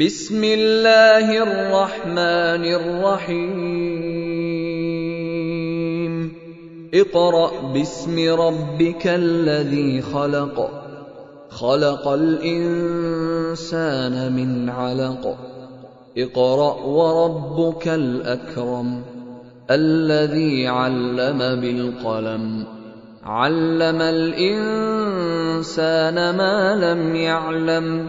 بسم الله الرحمن الرحيم. اقرأ باسم ربك الذي خلق. خلق الإنسان من علق. اقرأ وربك الأكرم الذي علم بالقلم. علم الإنسان ما لم يعلم.